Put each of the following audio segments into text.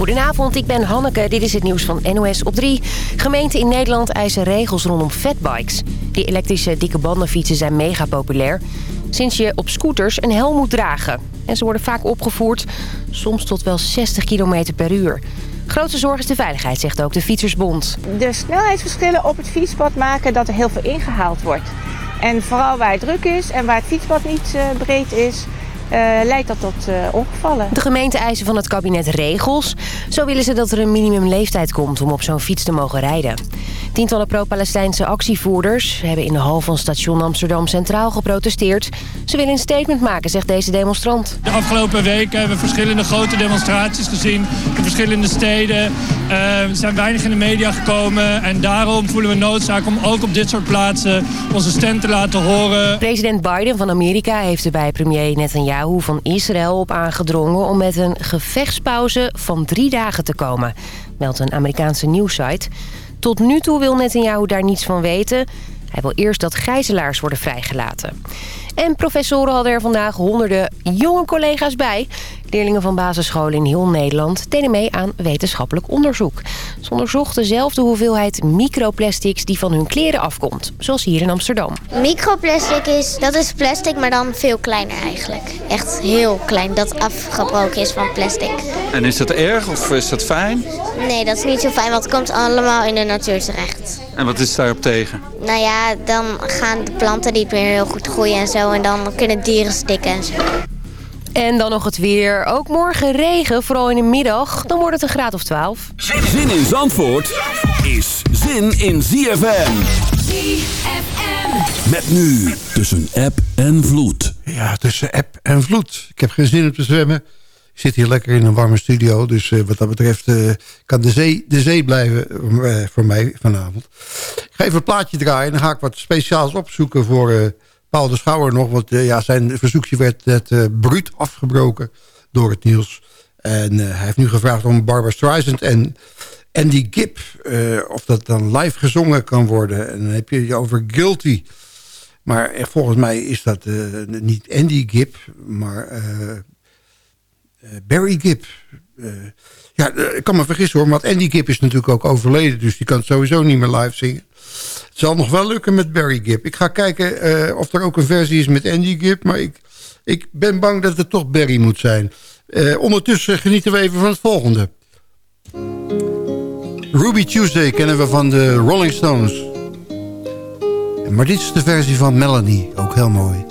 Goedenavond, ik ben Hanneke. Dit is het nieuws van NOS op 3. Gemeenten in Nederland eisen regels rondom fatbikes. Die elektrische dikke bandenfietsen zijn mega populair. Sinds je op scooters een helm moet dragen. En ze worden vaak opgevoerd, soms tot wel 60 km per uur. Grote zorg is de veiligheid, zegt ook de Fietsersbond. De snelheidsverschillen op het fietspad maken dat er heel veel ingehaald wordt. En vooral waar het druk is en waar het fietspad niet uh, breed is... Uh, leidt dat tot uh, ongevallen. De gemeente eisen van het kabinet regels. Zo willen ze dat er een minimumleeftijd komt om op zo'n fiets te mogen rijden. Tientallen pro-Palestijnse actievoerders hebben in de hal van station Amsterdam Centraal geprotesteerd. Ze willen een statement maken, zegt deze demonstrant. De afgelopen weken hebben we verschillende grote demonstraties gezien in verschillende steden. Uh, er zijn weinig in de media gekomen en daarom voelen we noodzaak om ook op dit soort plaatsen onze stem te laten horen. President Biden van Amerika heeft er bij premier Netanyahu van Israël op aangedrongen om met een gevechtspauze van drie dagen te komen, meldt een Amerikaanse nieuwssite. Tot nu toe wil Netanyahu daar niets van weten. Hij wil eerst dat gijzelaars worden vrijgelaten. En professoren hadden er vandaag honderden jonge collega's bij. Leerlingen van basisscholen in heel Nederland deden mee aan wetenschappelijk onderzoek. Ze onderzochten dezelfde hoeveelheid microplastics die van hun kleren afkomt. Zoals hier in Amsterdam. Microplastic is, dat is plastic, maar dan veel kleiner eigenlijk. Echt heel klein, dat afgebroken is van plastic. En is dat erg of is dat fijn? Nee, dat is niet zo fijn, want het komt allemaal in de natuur terecht. En wat is daarop tegen? Nou ja, dan gaan de planten niet meer heel goed groeien en zo. En dan kunnen dieren stikken en zo. En dan nog het weer. Ook morgen regen, vooral in de middag. Dan wordt het een graad of 12. Zin in Zandvoort is zin in ZFM. ZFM. Met nu tussen app en vloed. Ja, tussen app en vloed. Ik heb geen zin om te zwemmen. Ik zit hier lekker in een warme studio. Dus uh, wat dat betreft uh, kan de zee, de zee blijven uh, voor mij vanavond. Ik ga even een plaatje draaien. Dan ga ik wat speciaals opzoeken voor Paul de Schouwer nog. Want ja, zijn verzoekje werd net bruut afgebroken door het nieuws. En hij heeft nu gevraagd om Barbara Streisand en Andy Gibb. of dat dan live gezongen kan worden. En dan heb je je over Guilty. Maar volgens mij is dat niet Andy Gibb, maar Barry Gibb. Ja, ik kan me vergissen hoor, want Andy Gibb is natuurlijk ook overleden... dus die kan sowieso niet meer live zingen. Zal nog wel lukken met Barry Gibb. Ik ga kijken uh, of er ook een versie is met Andy Gibb... maar ik, ik ben bang dat het toch Barry moet zijn. ondertussen genieten we even van het volgende. Ruby Tuesday kennen we van de Rolling Stones. Maar dit is de versie van Melanie, ook heel mooi.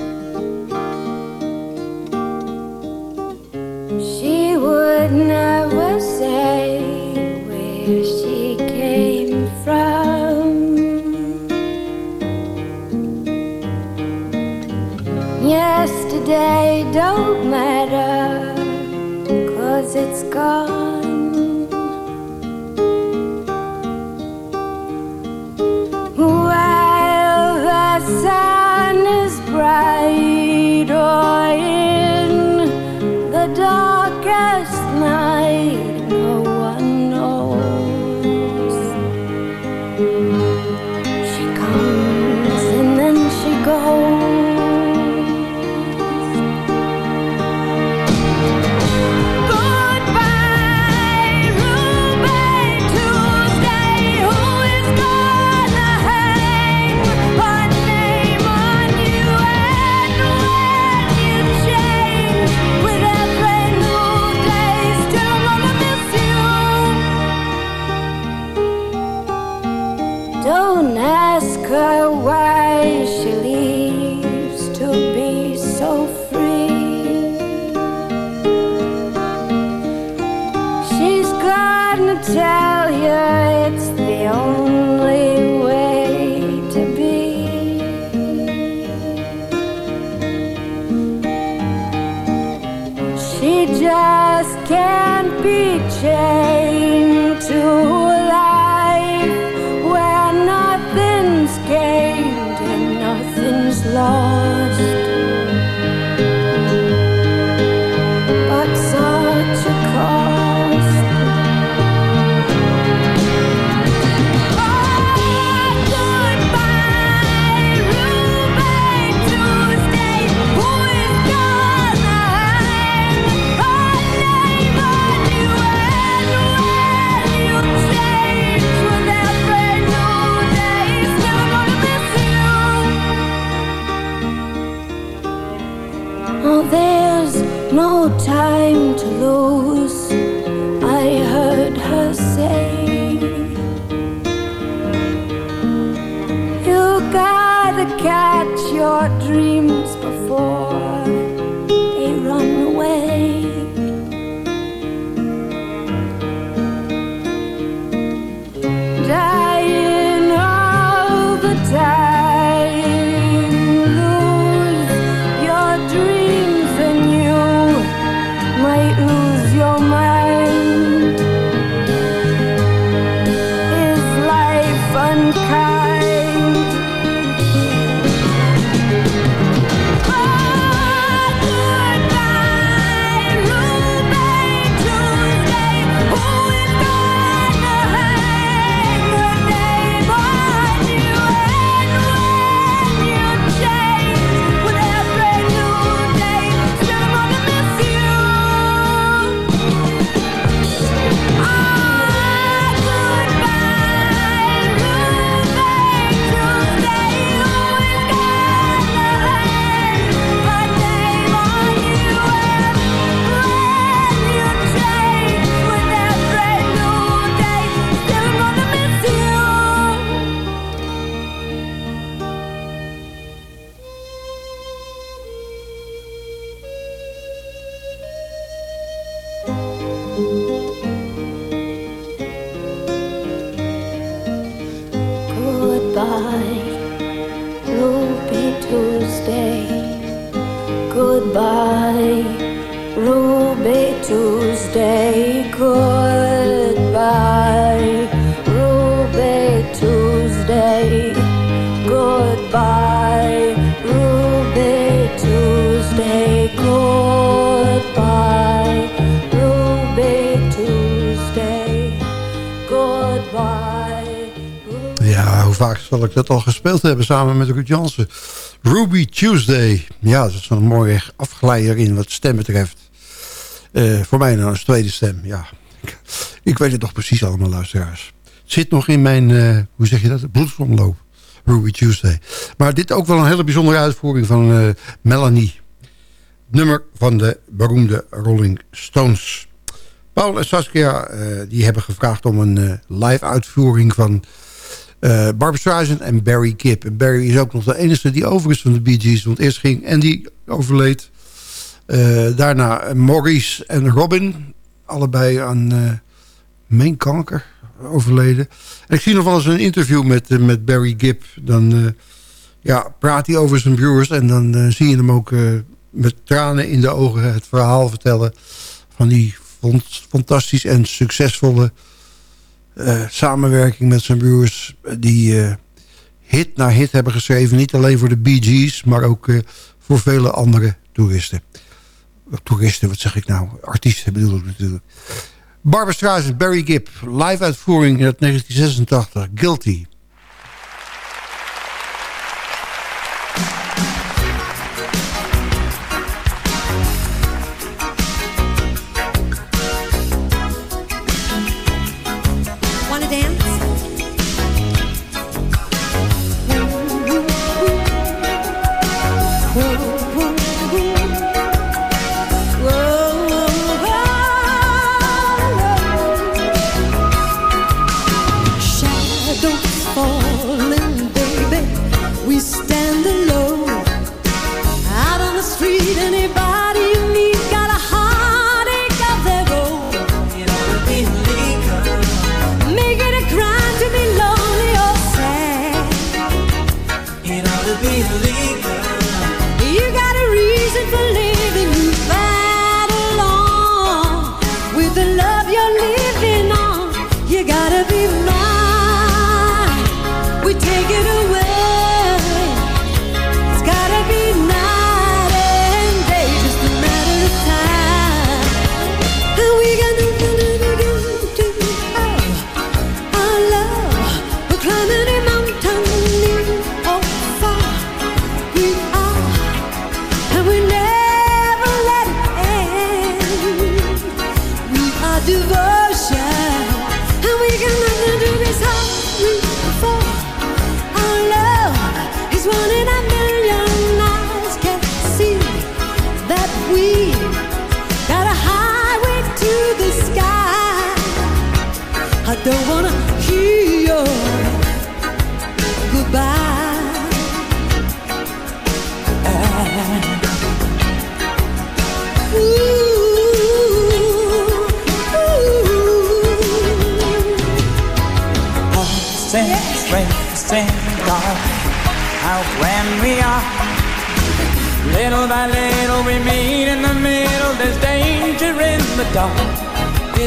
would never say where she Yesterday don't matter, cause it's gone. While the sun is bright or in the darkest night, dat al gespeeld hebben samen met Ruud Jansen. Ruby Tuesday. Ja, dat is een mooie afgeleider in wat stem betreft. Eh, voor mij nou als tweede stem, ja. Ik, weet het nog precies allemaal, luisteraars. Zit nog in mijn, eh, hoe zeg je dat, bloedsomloop. Ruby Tuesday. Maar dit ook wel een hele bijzondere uitvoering van eh, Melanie. Nummer van de beroemde Rolling Stones. Paul en Saskia die hebben gevraagd om een live uitvoering van eh Barbara Streisand en Barry Gibb. En Barry is ook nog de enige die over is van de Bee Gees. Want eerst ging Andy overleed. Eh, daarna Maurice en Robin. Allebei aan uh, meenkanker overleden. En ik zie nog wel eens een interview met, met Barry Gibb. Dan ja, praat hij over zijn broers. En dan zie je hem ook met tranen in de ogen het verhaal vertellen... van die fant- fantastisch en succesvolle eh, samenwerking met zijn broers... die eh, hit na hit hebben geschreven. Niet alleen voor de Bee Gees, maar ook eh, voor vele andere toeristen. Toeristen, wat zeg ik nou? Artiesten bedoel ik natuurlijk. Barbara Streisand, Barry Gibb, live uitvoering uit 1986, Guilty. To be illegal. You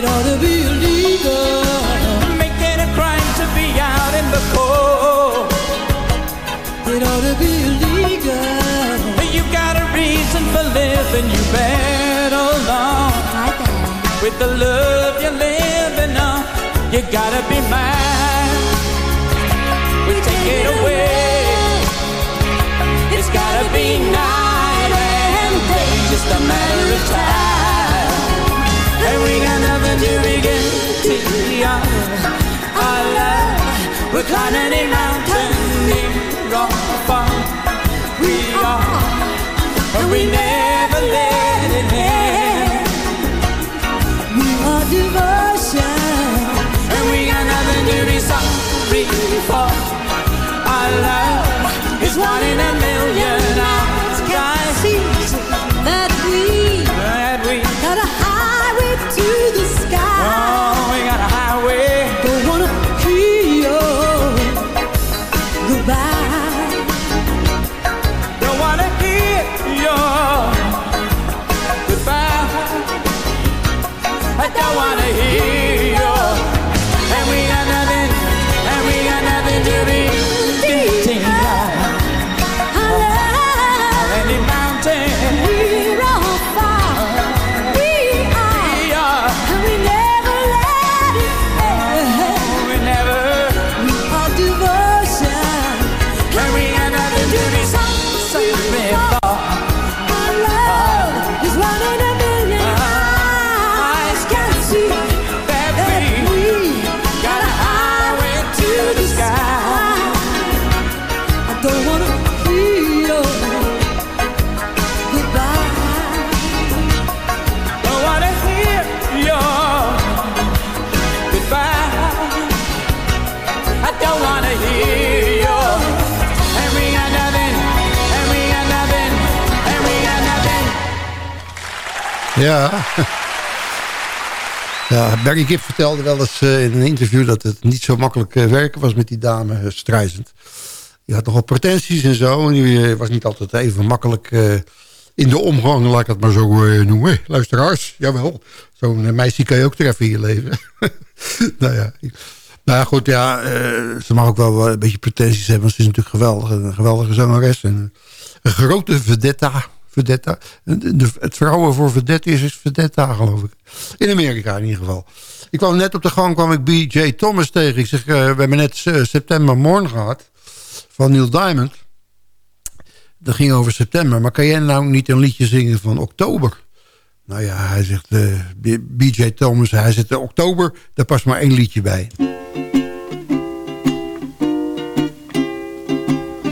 It ought to be illegal. Make it a crime to be out in the cold. It ought to be illegal. You got a reason for living. You battle on with the love you're living on. You gotta be mine. We take it away. It's gotta be night and day, just a matter of time. And we got nothing We're a mountain near or far. We are, and we never Ja. Ja, Barry Gibb vertelde wel eens eh, in een interview... dat het niet zo makkelijk eh, werken was met die dame uh, Streisand. Die had nogal pretenties en zo. En die eh, was niet altijd even makkelijk eh, in de omgang. Laat ik het maar zo eh, noemen. Luisteraars, jawel. Zo'n eh, meisje kan je ook treffen in je leven. nou ja... Nou goed, ja, eh, ze mag ook wel een beetje pretenties hebben. Want ze is natuurlijk geweldig, een geweldige zangeres. En een grote vedetta. De- het vrouwen voor vedette is, is vedetta, geloof ik. In Amerika in ieder geval. Ik kwam net op de gang, kwam ik B.J. Thomas tegen. Ik zeg, eh, we hebben net eh, September Morn gehad. Van Neil Diamond. Dat ging over september. Maar kan jij nou niet een liedje zingen van oktober? Nou ja, hij zegt, eh, B- B.J. Thomas, hij zegt, eh, oktober, daar past maar één liedje bij.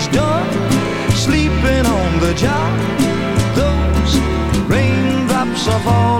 things done. Sleeping on the job, those raindrops are falling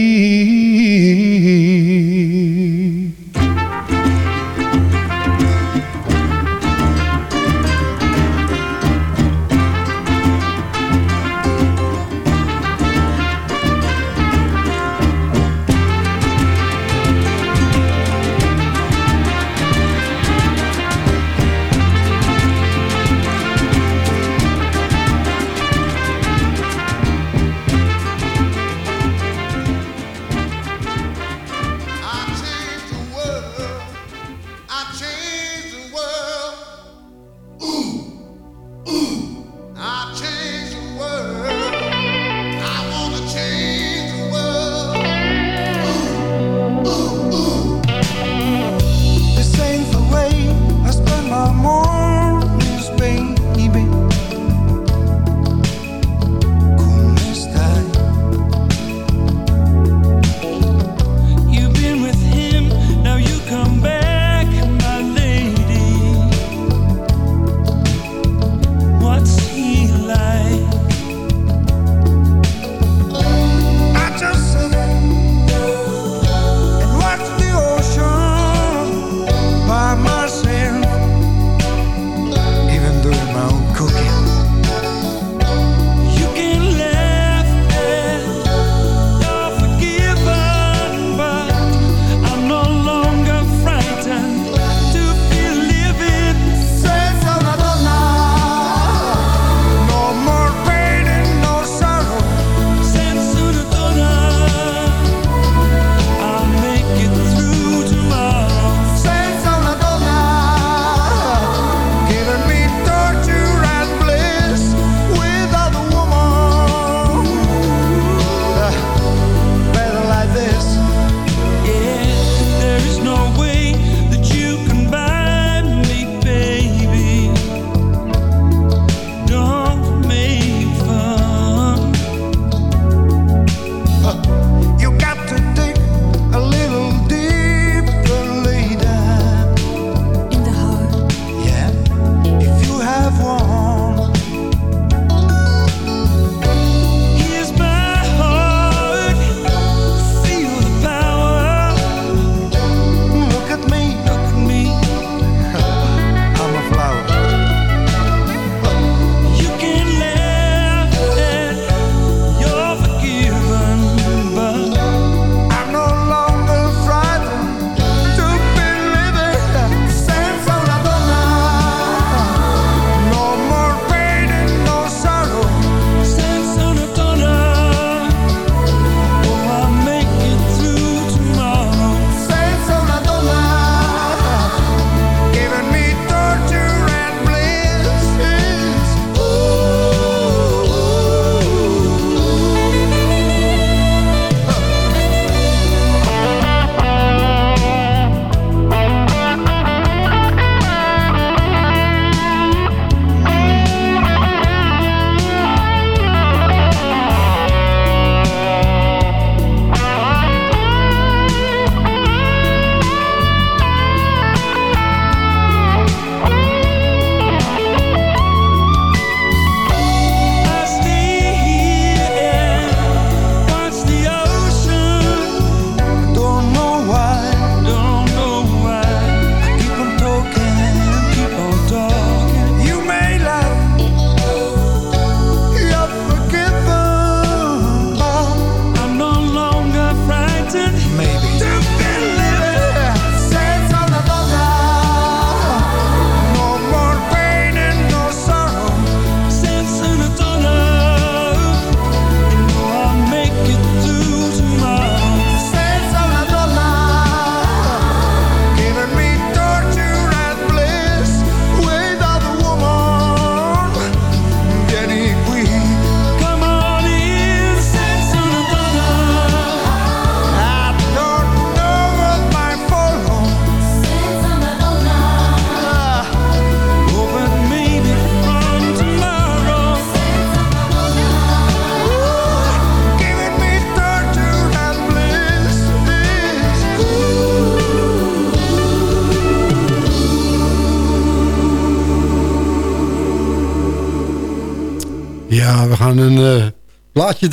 een eh, plaatje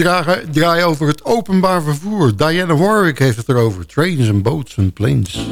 draaien, over het openbaar vervoer. Diana Warwick heeft het erover. Trains and boats and planes.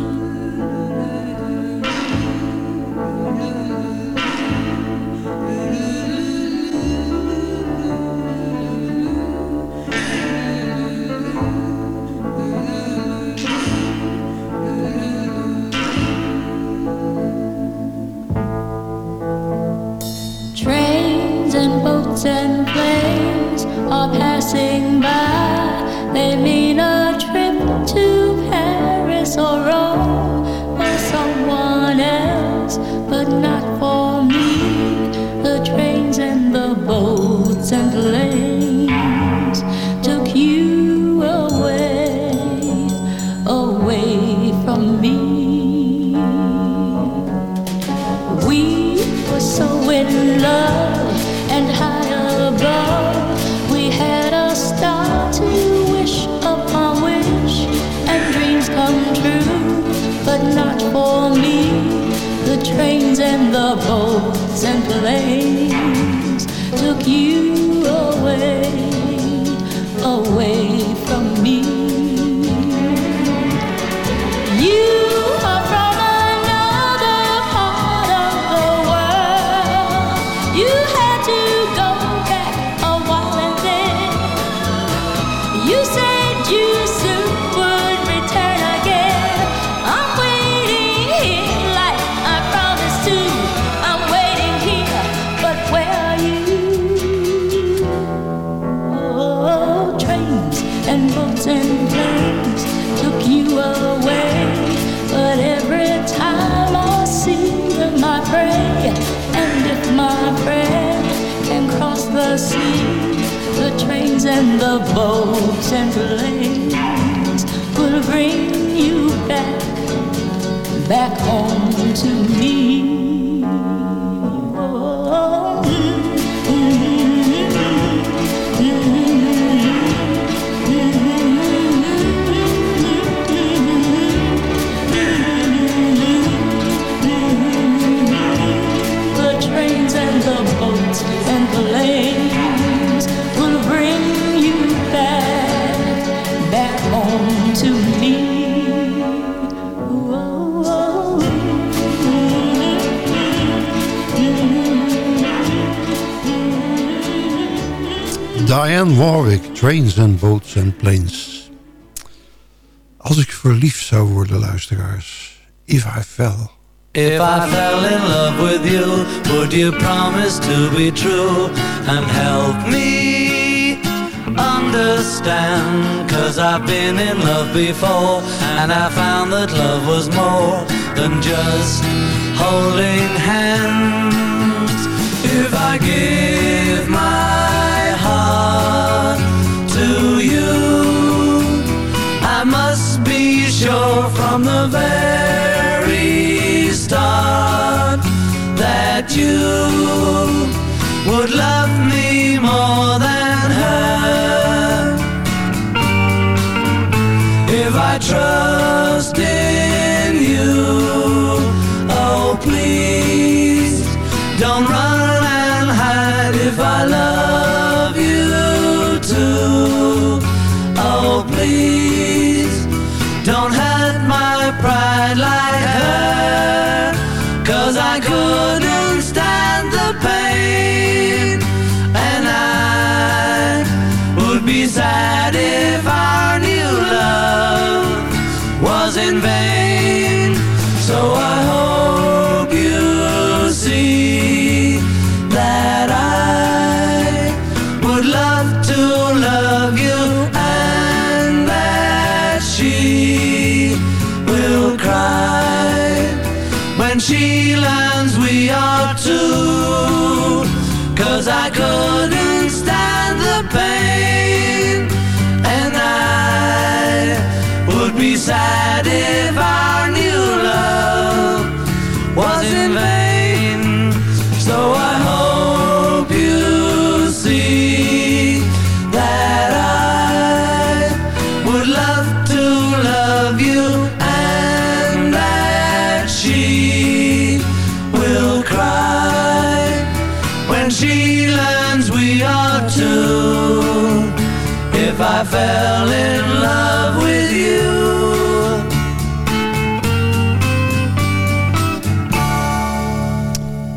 boats and planes will bring you back, back home to me. Diane Warwick, Trains and Boats and Planes. Als ik verliefd zou worden, luisteraars. If I fell. If I fell in love with you, would you promise to be true? And help me understand. Cause I've been in love before. And I found that love was more than just holding hands. If I give must be sure from the very start that you would love me more than her. If I trust in you, oh please, don't run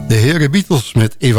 De heren Beatles met I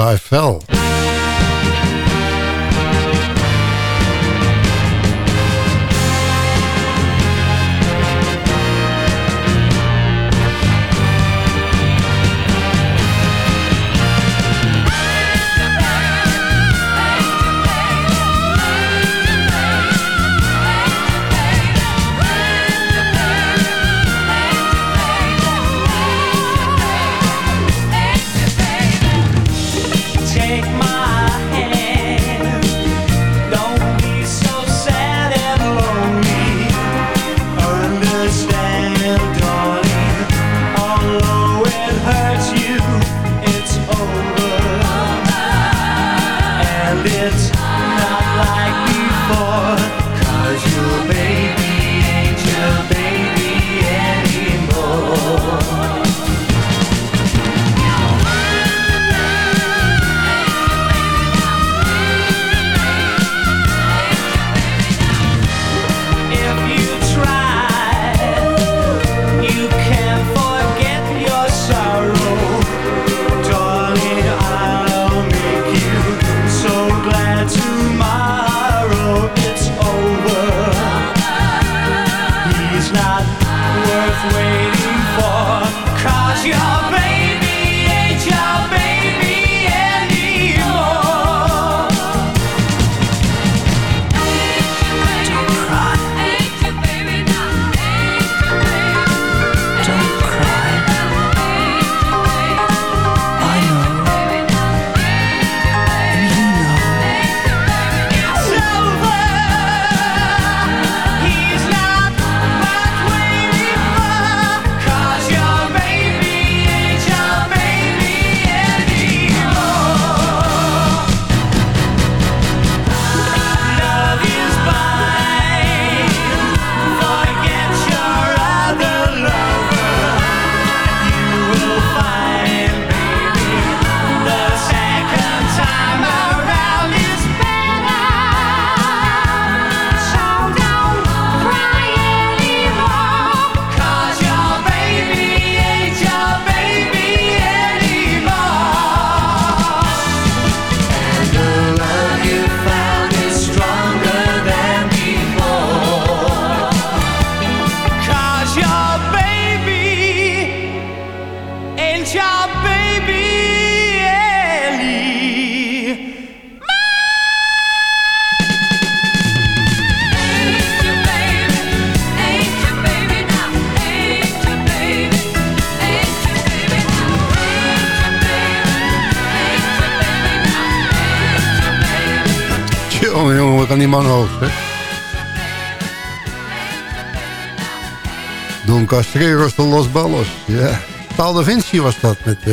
da was dat met eh,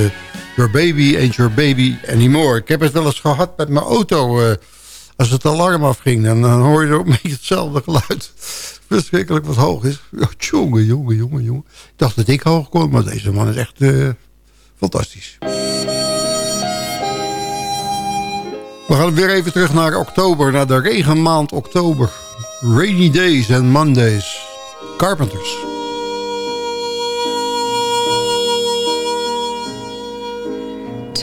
Your Baby Ain't Your Baby Anymore. Ik heb het wel eens gehad met mijn auto. eh, als het alarm afging, dan, dan hoor je ook een beetje hetzelfde geluid. Verschrikkelijk wat hoog is. Ja, jongen, jongen, jongen, jongen. Ik dacht dat ik hoog kon, maar deze man is echt eh, fantastisch. We gaan weer even terug naar oktober, naar de regenmaand oktober. Rainy Days and Mondays. Carpenters.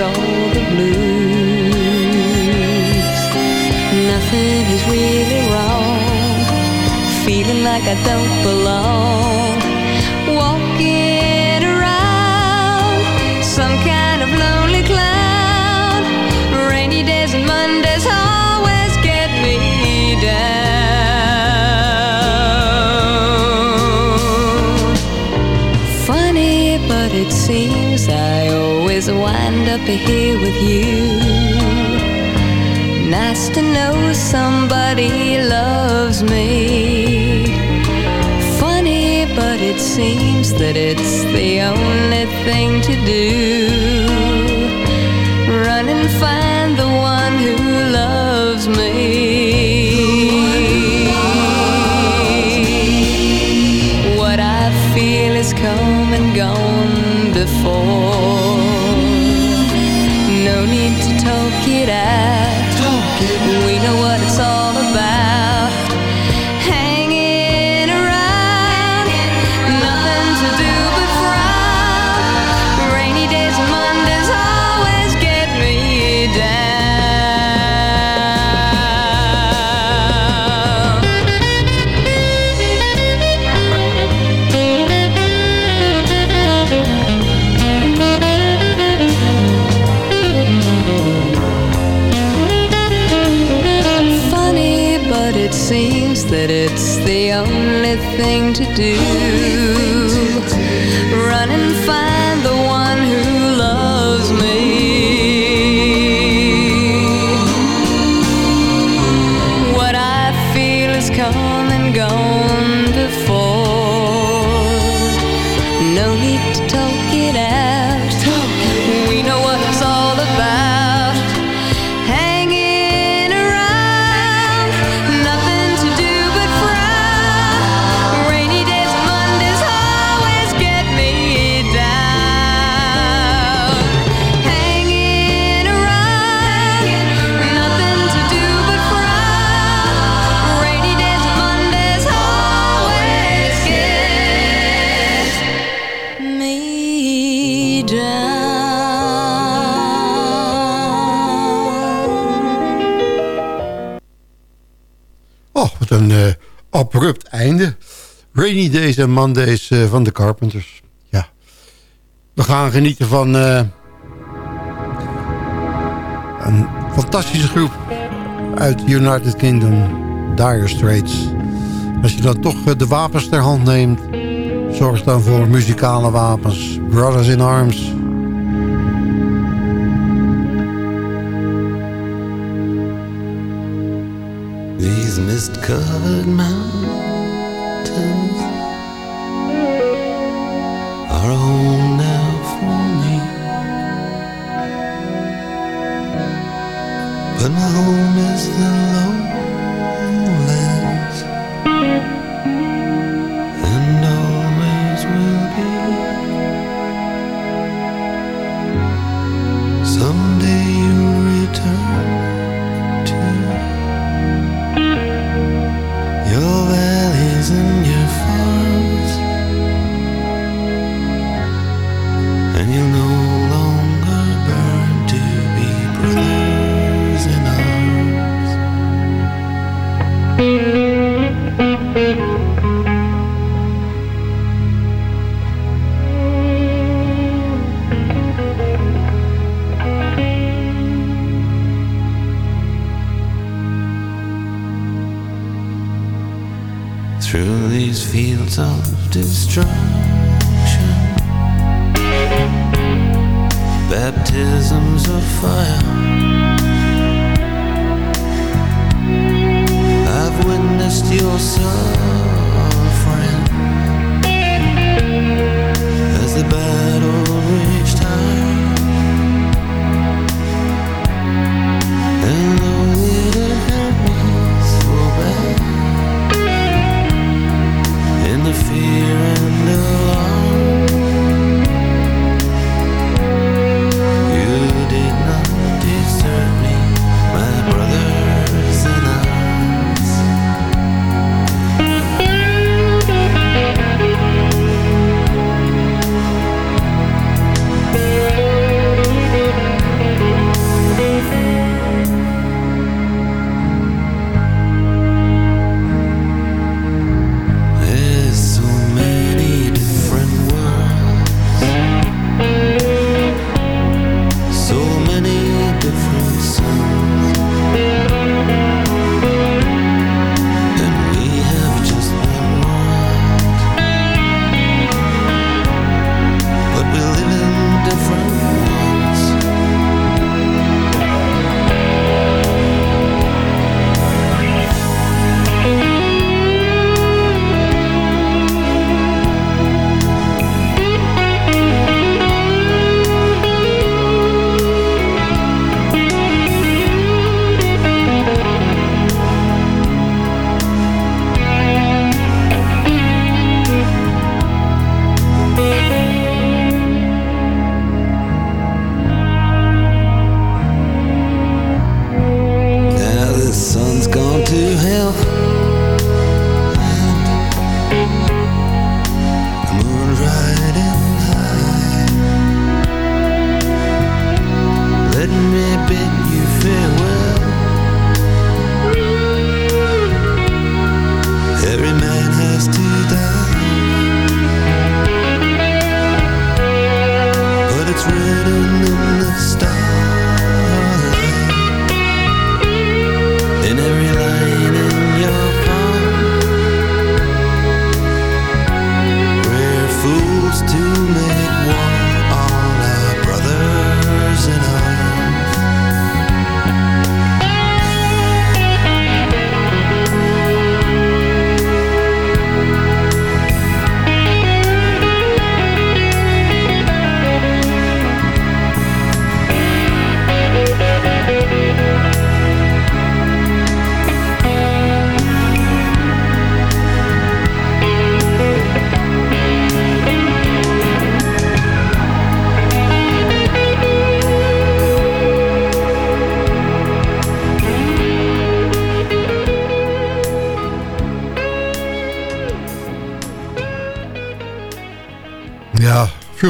Call the blues. Nothing is really wrong. Feeling like I don't belong. Walking around some kind of lonely cloud. Rainy days and Mondays always get me down. Funny, but it seems I always wind up here with you. Nice to know somebody loves me. Funny, but it seems that it's the only thing to do. Run and find the one who loves me. What I feel is come and gone before. It out. We know what it's all Thing to do. Days en Mondays eh, van de Carpenters. Ja. We gaan genieten van eh, een fantastische groep uit United Kingdom, Dire Straits. Als je dan toch eh, de wapens ter hand neemt, zorg dan voor muzikale wapens. Brothers in Arms. These mist-covered mountains are a home now for me. But my home is the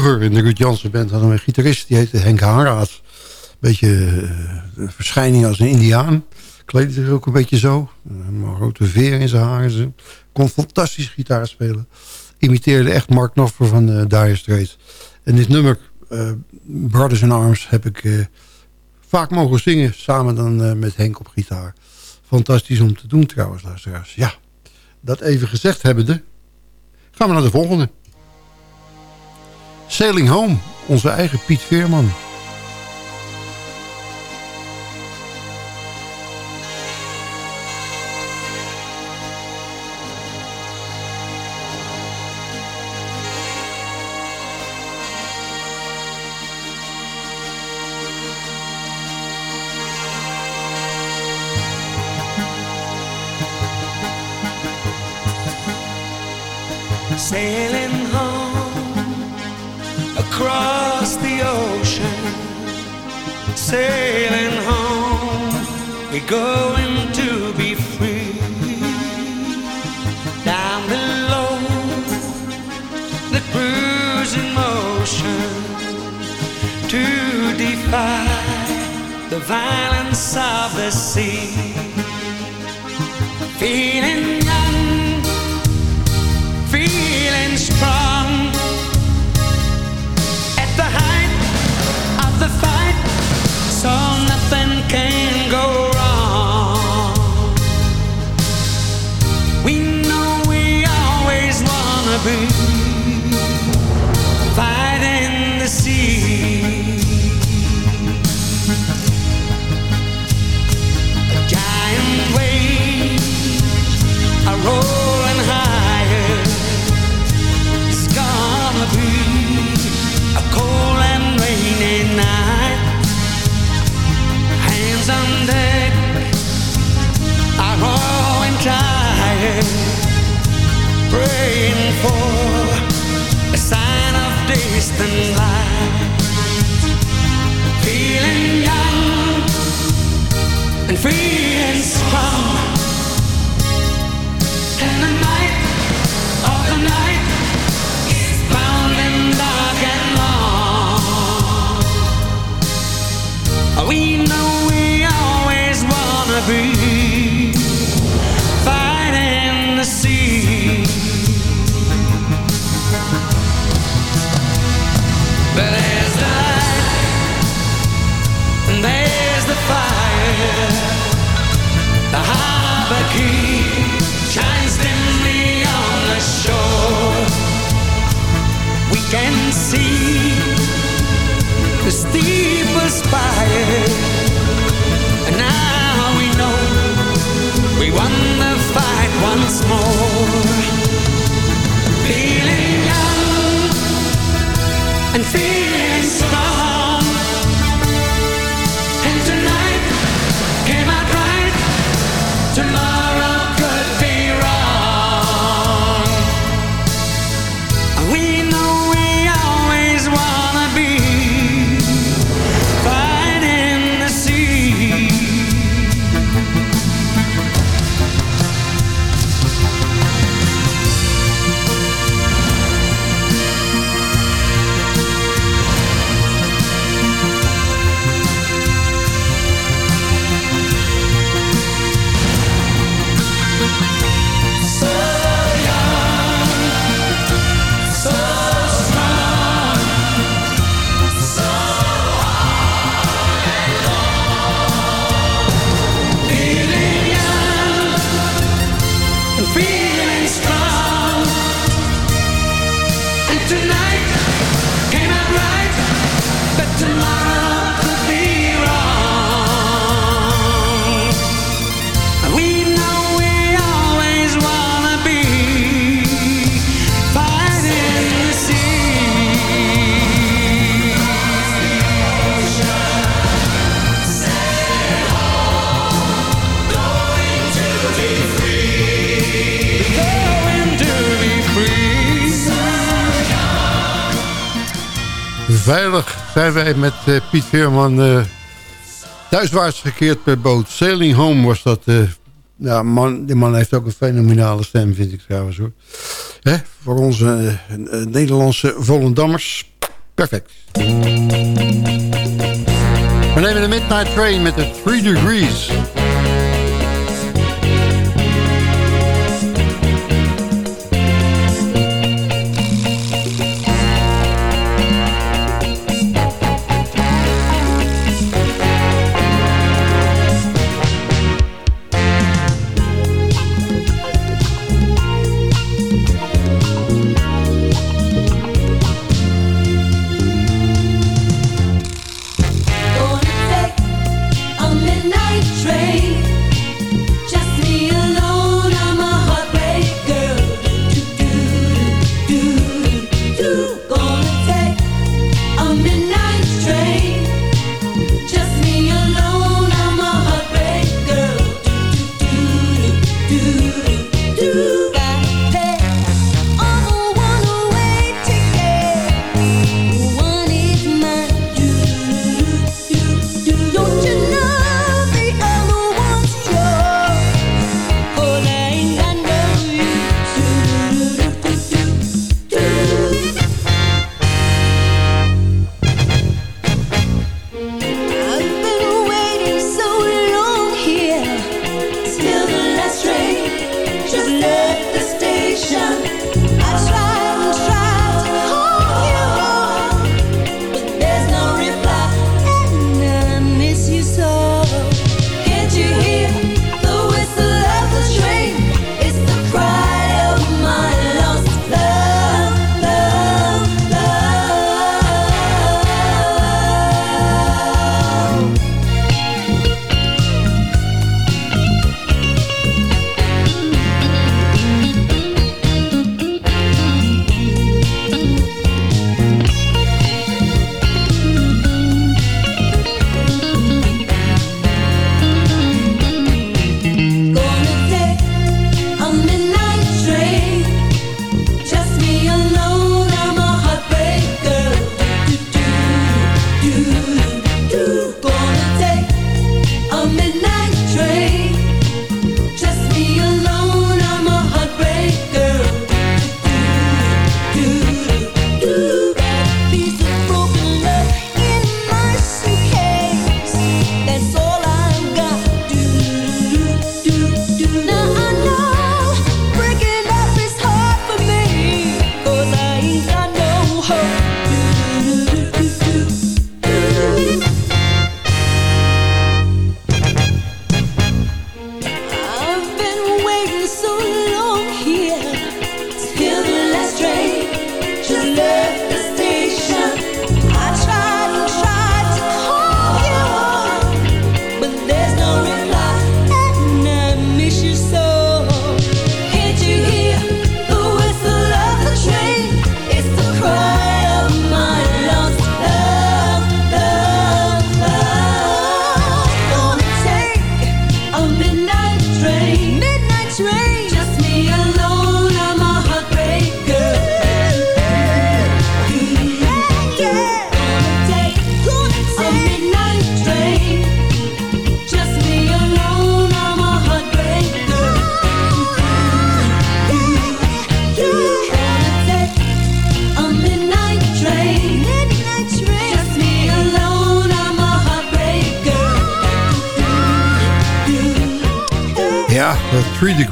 vroeger in de Ruud Jansen band hadden we een gitarist. Die heette Henk Haaraat. Beetje eh, verschijning als een indiaan. Kleedde zich ook een beetje zo. Een grote veer in zijn haar. Ze kon fantastisch gitaar spelen. Imiteerde echt Mark Knopfler van de Dire Straits. En dit nummer, eh, Brothers in Arms, heb ik eh, vaak mogen zingen. Samen dan eh, met Henk op gitaar. Fantastisch om te doen trouwens, luisteraars. Ja, dat even gezegd hebbende, gaan we naar de volgende. Sailing Home, onze eigen Piet Veerman. Feeling young, feeling strong. At the height of the fight, so praying for a sign of distant light. Feeling young and feeling strong. And the night The harbor key shines dimly on the shore. We can see the steeple spire. And now we know we won the fight once more. Feeling zijn wij met eh, Piet Veerman uh, thuiswaarts gekeerd per boot. Sailing Home was dat. Uh, ja, man, die man heeft ook een fenomenale stem, vind ik trouwens? Voor onze Nederlandse Volendammers. Perfect. We nemen de Midnight Train met de 3 Degrees.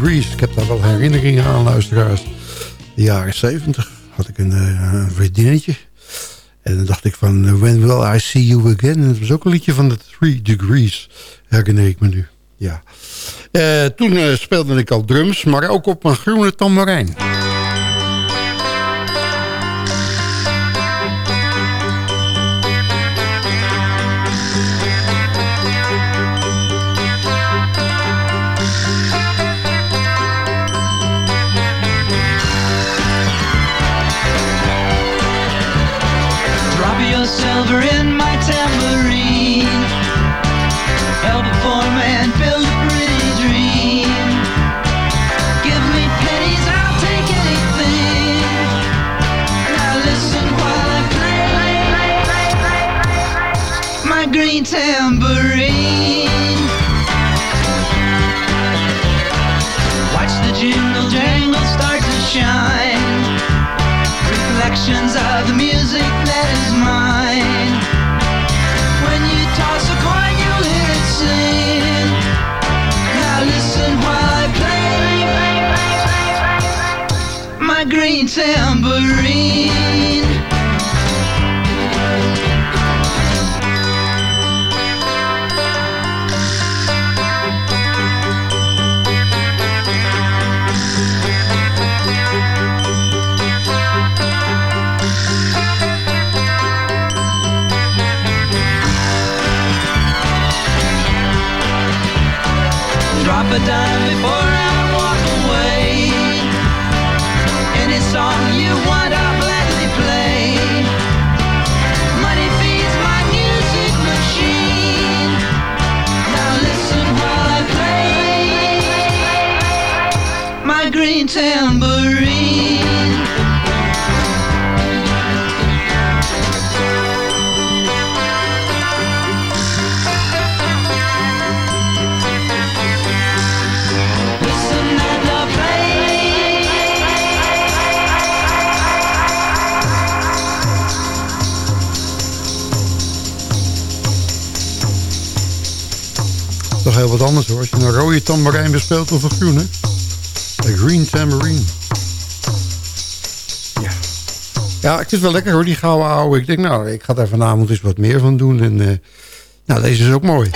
3 Degrees. Ik heb daar wel herinneringen aan, luisteraars. De jaren 70 had ik een, uh, een vriendinnetje. En dan dacht ik van uh, When Will I See You Again. En dat was ook een liedje van de 3 Degrees. Herinner ik me nu. Ja. Uh, toen speelde ik al drums, maar ook op een groene tamboerijn. wat anders hoor. Als je een rode tamarijn bespeelt of een groene. Een green tambourine. Ja. Ja, het is wel lekker hoor, die gouden oude. Ik denk nou, ik ga daar vanavond eens wat meer van doen. En eh, nou, deze is ook mooi.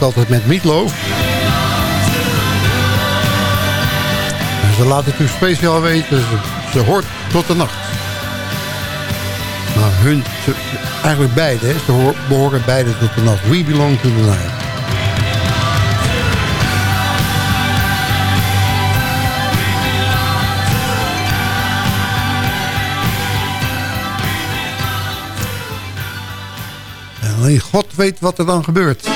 Natuurlijk altijd met Meatloaf. Ze laten het u speciaal weten, ze, ze hoort tot de nacht. Maar hun, eigenlijk beide, ze behoren beide tot de nacht. We belong to the night. En alleen God weet wat er dan gebeurt.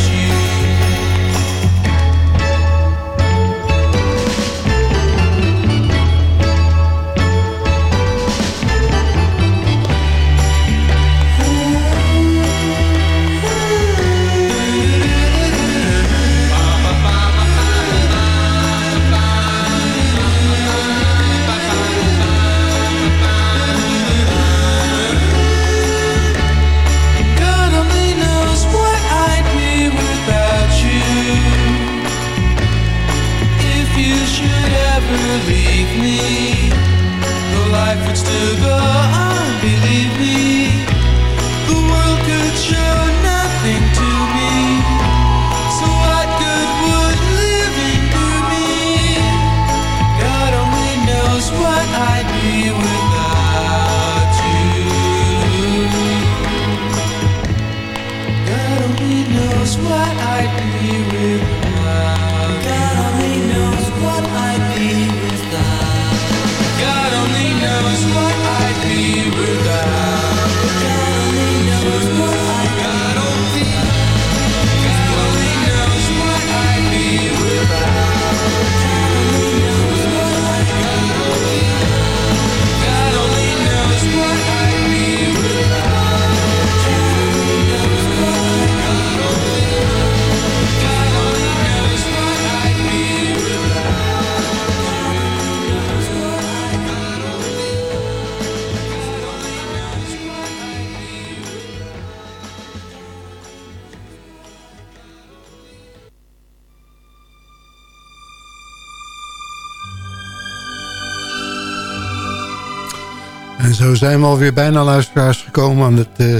zijn we alweer bijna luisteraars gekomen aan het eh,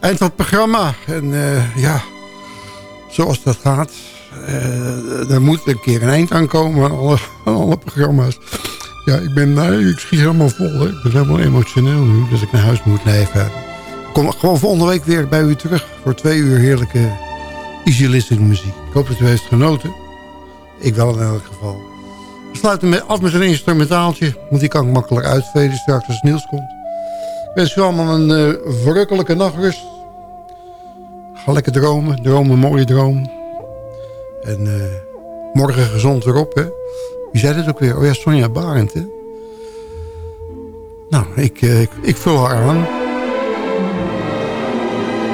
eind van het programma. En eh, ja, zoals dat gaat, eh, er moet een keer een eind aan komen aan alle, alle programma's. Ja, ik ben ik schiet helemaal vol. Hè. Ik ben helemaal emotioneel nu, dat ik naar huis moet leven. Ik kom gewoon volgende week weer bij u terug voor twee uur heerlijke easy listening muziek. Ik hoop dat u heeft genoten. Ik wel in elk geval. We sluiten af met een instrumentaaltje. Want die kan ik makkelijk uitveden straks als Niels komt. Wens u allemaal een eh, verrukkelijke nachtrust. Ga lekker dromen. Droom een mooie droom. En eh, morgen gezond erop, hè. Wie zei dat ook weer? Oh ja, Sonja Barend, hè. Nou, ik, eh, ik, ik vul haar aan.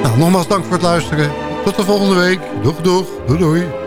Nou, nogmaals dank voor het luisteren. Tot de volgende week. Doeg, doeg. Doei, doei.